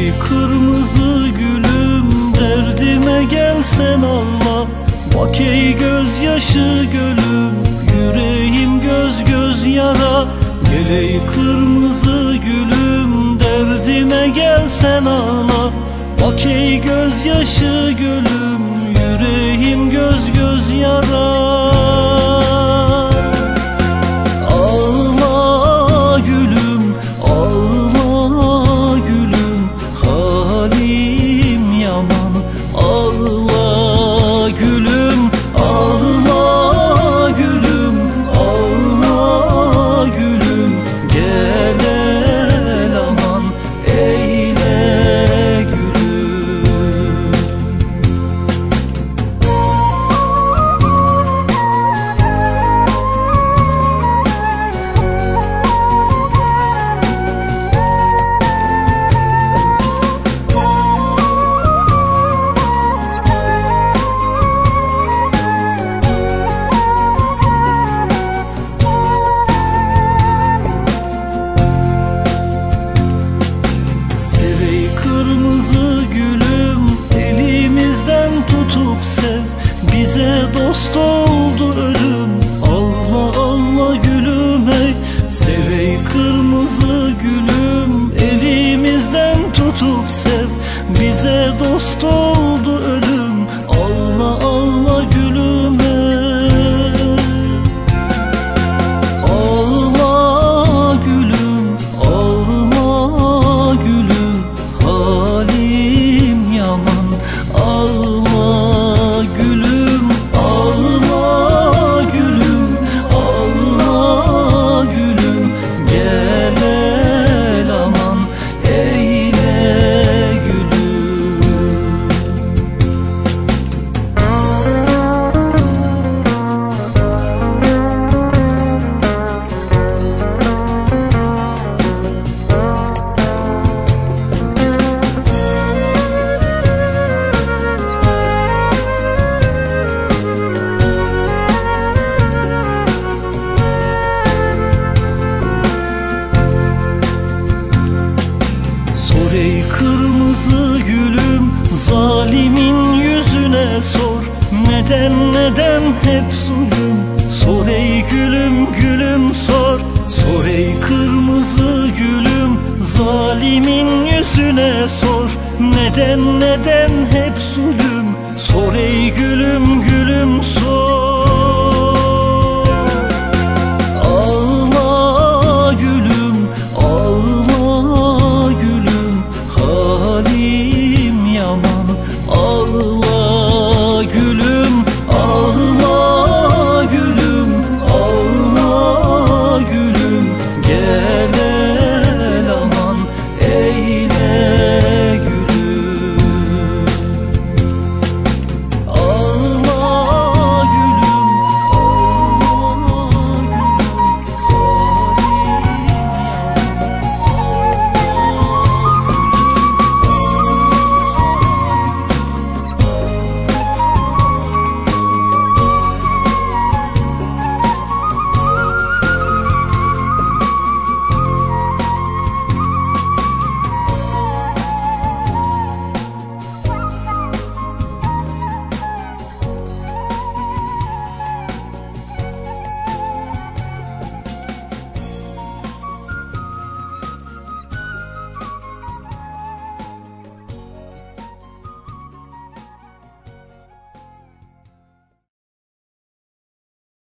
Gel kırmızı gülüm derdime gelsen Allah Bak ey gözyaşı gölüm yüreğim göz göz yara. Gel ey kırmızı gülüm derdime gelsen Allah Bak ey gözyaşı gölüm yüreğim göz göz yara Zalimin yüzüne sor Neden neden hep zulüm? Sor ey gülüm gülüm sor Sor ey kırmızı gülüm. Zalimin yüzüne sor Neden neden hep